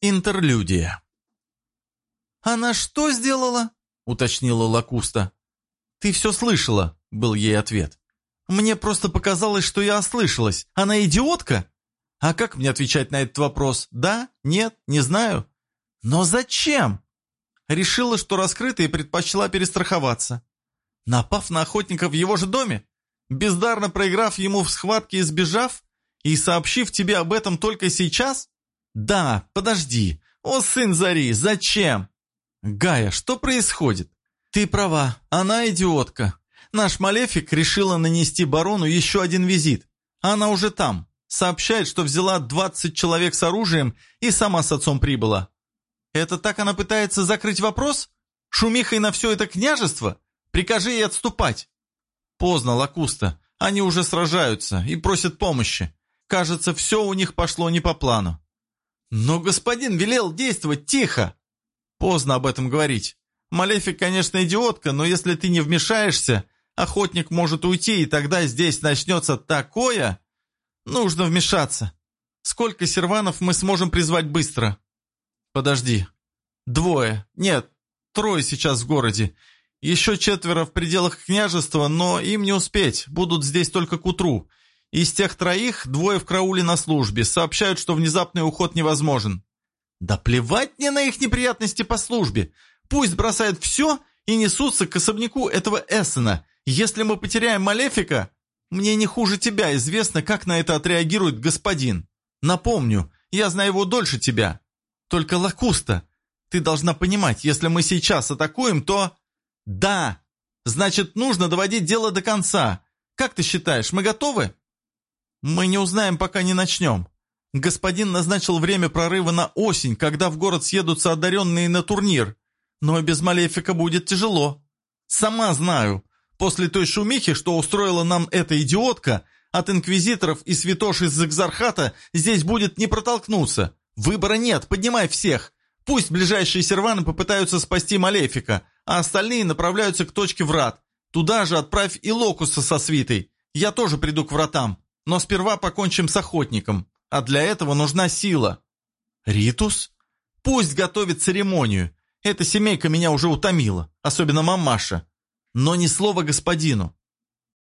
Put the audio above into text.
Интерлюдия. «Она что сделала?» — уточнила Лакуста. «Ты все слышала», — был ей ответ. «Мне просто показалось, что я ослышалась. Она идиотка?» «А как мне отвечать на этот вопрос? Да? Нет? Не знаю?» «Но зачем?» Решила, что раскрыта и предпочла перестраховаться. Напав на охотника в его же доме? Бездарно проиграв ему в схватке и сбежав? И сообщив тебе об этом только сейчас? «Да, подожди. О, сын Зари, зачем?» «Гая, что происходит?» «Ты права, она идиотка. Наш Малефик решила нанести барону еще один визит. Она уже там. Сообщает, что взяла 20 человек с оружием и сама с отцом прибыла. Это так она пытается закрыть вопрос? Шумихой на все это княжество? Прикажи ей отступать». «Поздно, Лакуста. Они уже сражаются и просят помощи. Кажется, все у них пошло не по плану. «Но господин велел действовать тихо!» «Поздно об этом говорить. Малефик, конечно, идиотка, но если ты не вмешаешься, охотник может уйти, и тогда здесь начнется такое...» «Нужно вмешаться. Сколько серванов мы сможем призвать быстро?» «Подожди. Двое. Нет, трое сейчас в городе. Еще четверо в пределах княжества, но им не успеть, будут здесь только к утру. Из тех троих двое в карауле на службе, сообщают, что внезапный уход невозможен. Да плевать мне на их неприятности по службе. Пусть бросают все и несутся к особняку этого Эссена. Если мы потеряем Малефика, мне не хуже тебя известно, как на это отреагирует господин. Напомню, я знаю его дольше тебя. Только Лакуста, ты должна понимать, если мы сейчас атакуем, то... Да, значит, нужно доводить дело до конца. Как ты считаешь, мы готовы? «Мы не узнаем, пока не начнем. Господин назначил время прорыва на осень, когда в город съедутся одаренные на турнир. Но без Малефика будет тяжело. Сама знаю. После той шумихи, что устроила нам эта идиотка, от инквизиторов и святош из Экзархата здесь будет не протолкнуться. Выбора нет, поднимай всех. Пусть ближайшие серваны попытаются спасти Малефика, а остальные направляются к точке врат. Туда же отправь и Локуса со свитой. Я тоже приду к вратам. Но сперва покончим с охотником, а для этого нужна сила. Ритус? Пусть готовит церемонию. Эта семейка меня уже утомила, особенно мамаша. Но ни слова господину.